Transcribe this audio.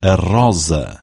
a rosa.